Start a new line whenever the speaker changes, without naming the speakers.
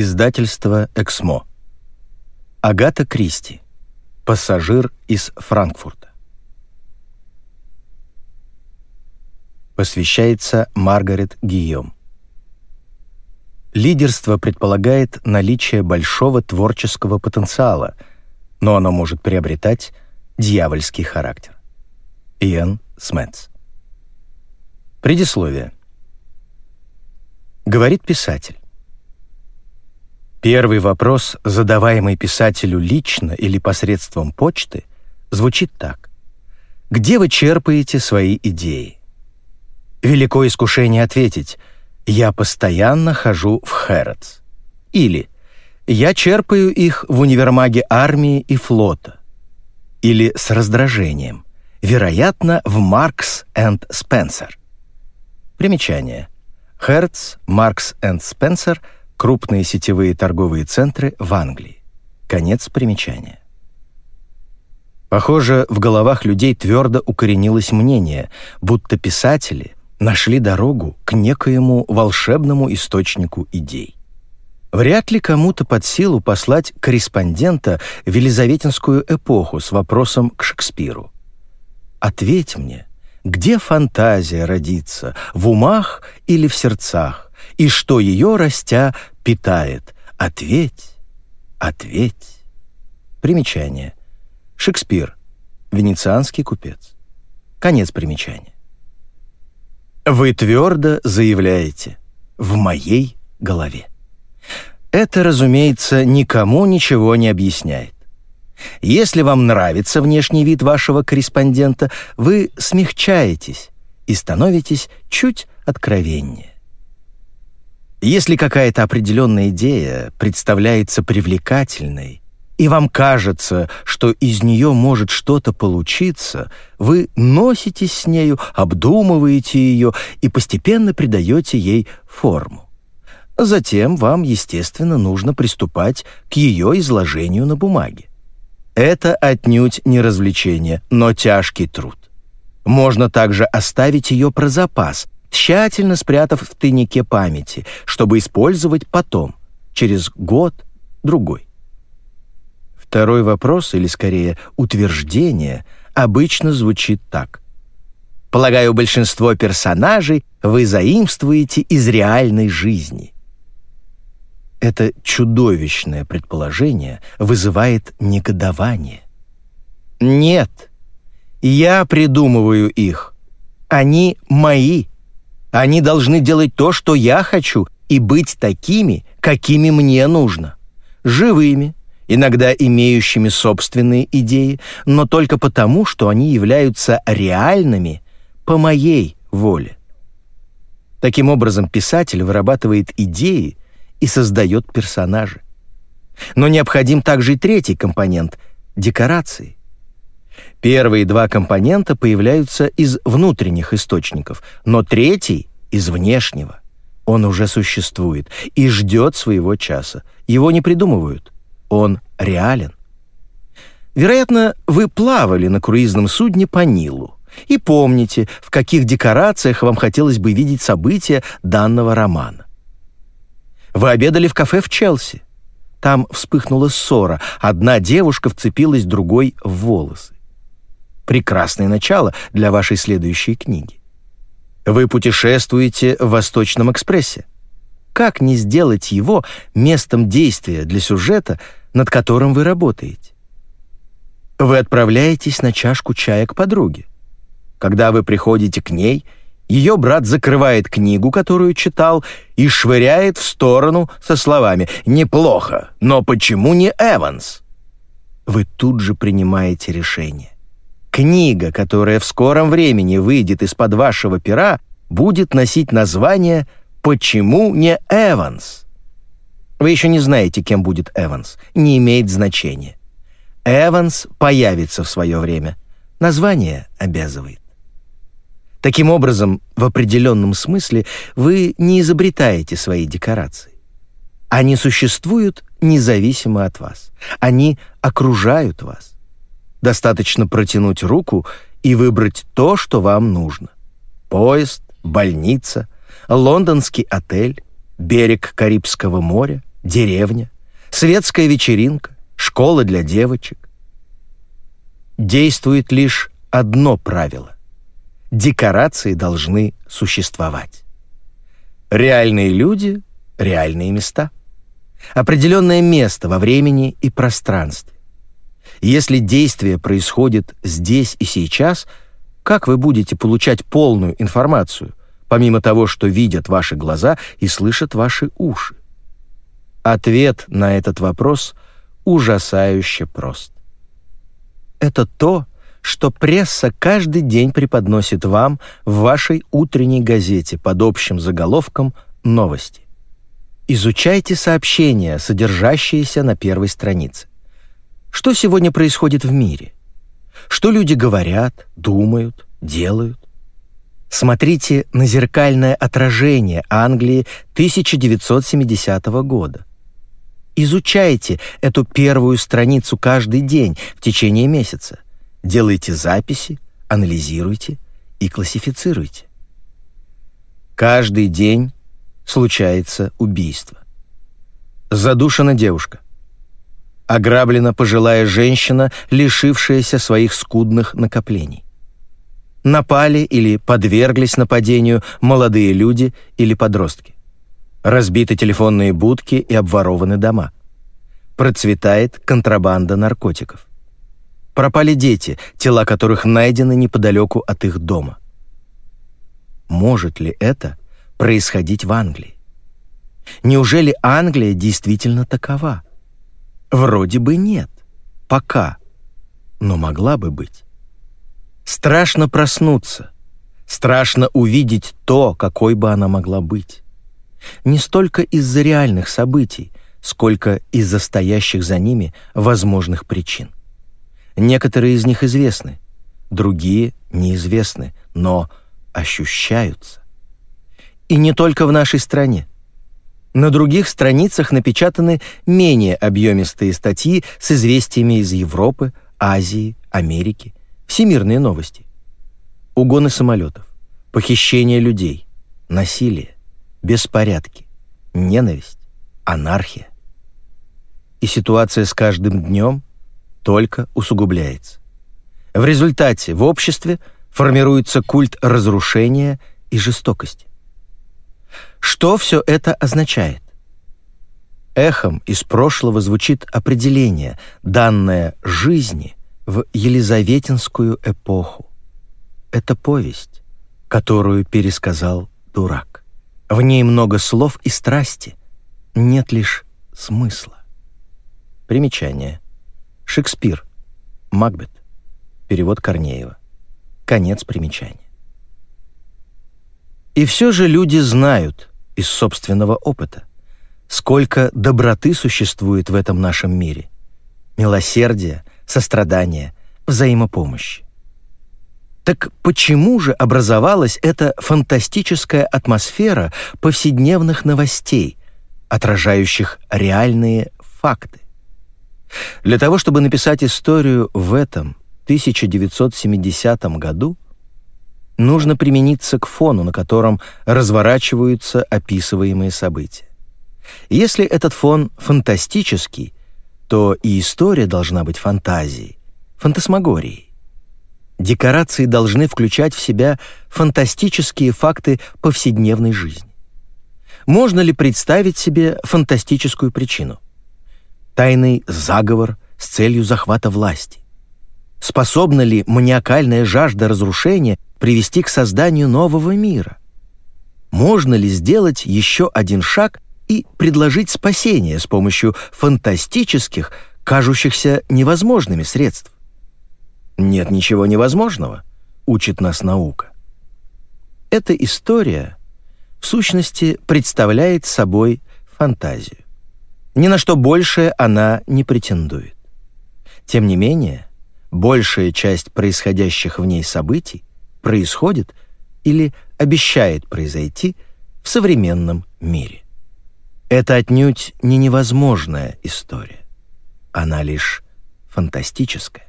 Издательство «Эксмо». Агата Кристи. Пассажир из Франкфурта. Посвящается Маргарет Гийом. Лидерство предполагает наличие большого творческого потенциала, но оно может приобретать дьявольский характер. Иэн Смэтс. Предисловие. Говорит писатель. Первый вопрос, задаваемый писателю лично или посредством почты, звучит так. «Где вы черпаете свои идеи?» Велико искушение ответить «Я постоянно хожу в Хэротс» или «Я черпаю их в универмаге армии и флота» или с раздражением «Вероятно, в Маркс энд Спенсер». Примечание. Хэротс, Маркс энд Спенсер – крупные сетевые торговые центры в Англии. Конец примечания. Похоже, в головах людей твердо укоренилось мнение, будто писатели нашли дорогу к некоему волшебному источнику идей. Вряд ли кому-то под силу послать корреспондента в Елизаветинскую эпоху с вопросом к Шекспиру. «Ответь мне, где фантазия родится, в умах или в сердцах? И что ее, растя, питает. Ответь, ответь. Примечание. Шекспир. Венецианский купец. Конец примечания. Вы твердо заявляете «в моей голове». Это, разумеется, никому ничего не объясняет. Если вам нравится внешний вид вашего корреспондента, вы смягчаетесь и становитесь чуть откровеннее. Если какая-то определенная идея представляется привлекательной, и вам кажется, что из нее может что-то получиться, вы носитесь с нею, обдумываете ее и постепенно придаете ей форму. Затем вам, естественно, нужно приступать к ее изложению на бумаге. Это отнюдь не развлечение, но тяжкий труд. Можно также оставить ее про запас – тщательно спрятав в тайнике памяти, чтобы использовать потом, через год-другой. Второй вопрос, или скорее утверждение, обычно звучит так. Полагаю, большинство персонажей вы заимствуете из реальной жизни. Это чудовищное предположение вызывает негодование. Нет, я придумываю их. Они мои. Они должны делать то, что я хочу, и быть такими, какими мне нужно. Живыми, иногда имеющими собственные идеи, но только потому, что они являются реальными по моей воле. Таким образом, писатель вырабатывает идеи и создает персонажи. Но необходим также и третий компонент — декорации. Первые два компонента появляются из внутренних источников, но третий — из внешнего. Он уже существует и ждет своего часа. Его не придумывают. Он реален. Вероятно, вы плавали на круизном судне по Нилу и помните, в каких декорациях вам хотелось бы видеть события данного романа. Вы обедали в кафе в Челси. Там вспыхнула ссора. Одна девушка вцепилась другой в волосы прекрасное начало для вашей следующей книги. Вы путешествуете в Восточном экспрессе. Как не сделать его местом действия для сюжета, над которым вы работаете? Вы отправляетесь на чашку чая к подруге. Когда вы приходите к ней, ее брат закрывает книгу, которую читал, и швыряет в сторону со словами «Неплохо, но почему не Эванс?» Вы тут же принимаете решение. Книга, которая в скором времени выйдет из-под вашего пера, будет носить название «Почему не Эванс?». Вы еще не знаете, кем будет Эванс. Не имеет значения. Эванс появится в свое время. Название обязывает. Таким образом, в определенном смысле вы не изобретаете свои декорации. Они существуют независимо от вас. Они окружают вас. Достаточно протянуть руку и выбрать то, что вам нужно. Поезд, больница, лондонский отель, берег Карибского моря, деревня, светская вечеринка, школа для девочек. Действует лишь одно правило. Декорации должны существовать. Реальные люди — реальные места. Определенное место во времени и пространстве. Если действие происходит здесь и сейчас, как вы будете получать полную информацию, помимо того, что видят ваши глаза и слышат ваши уши? Ответ на этот вопрос ужасающе прост. Это то, что пресса каждый день преподносит вам в вашей утренней газете под общим заголовком «Новости». Изучайте сообщения, содержащиеся на первой странице. Что сегодня происходит в мире? Что люди говорят, думают, делают? Смотрите на зеркальное отражение Англии 1970 года. Изучайте эту первую страницу каждый день в течение месяца. Делайте записи, анализируйте и классифицируйте. Каждый день случается убийство. Задушена девушка. Ограблена пожилая женщина, лишившаяся своих скудных накоплений. Напали или подверглись нападению молодые люди или подростки. Разбиты телефонные будки и обворованы дома. Процветает контрабанда наркотиков. Пропали дети, тела которых найдены неподалеку от их дома. Может ли это происходить в Англии? Неужели Англия действительно такова? Вроде бы нет. Пока. Но могла бы быть. Страшно проснуться. Страшно увидеть то, какой бы она могла быть. Не столько из-за реальных событий, сколько из-за стоящих за ними возможных причин. Некоторые из них известны, другие неизвестны, но ощущаются. И не только в нашей стране. На других страницах напечатаны менее объемистые статьи с известиями из Европы, Азии, Америки, всемирные новости. Угоны самолетов, похищение людей, насилие, беспорядки, ненависть, анархия. И ситуация с каждым днем только усугубляется. В результате в обществе формируется культ разрушения и жестокости. Что все это означает? Эхом из прошлого звучит определение, данное жизни в Елизаветинскую эпоху. Это повесть, которую пересказал дурак. В ней много слов и страсти, нет лишь смысла. Примечание. Шекспир. Макбет. Перевод Корнеева. Конец примечания. И все же люди знают из собственного опыта, сколько доброты существует в этом нашем мире, милосердия, сострадания, взаимопомощи. Так почему же образовалась эта фантастическая атмосфера повседневных новостей, отражающих реальные факты? Для того, чтобы написать историю в этом 1970 году, нужно примениться к фону, на котором разворачиваются описываемые события. Если этот фон фантастический, то и история должна быть фантазией, фантасмагорией. Декорации должны включать в себя фантастические факты повседневной жизни. Можно ли представить себе фантастическую причину? тайный заговор с целью захвата власти? Способна ли маниакальная жажда разрушения привести к созданию нового мира? Можно ли сделать еще один шаг и предложить спасение с помощью фантастических, кажущихся невозможными средств? Нет ничего невозможного, учит нас наука. Эта история, в сущности, представляет собой фантазию. Ни на что большее она не претендует. Тем не менее, большая часть происходящих в ней событий происходит или обещает произойти в современном мире. Это отнюдь не невозможная история. Она лишь фантастическая.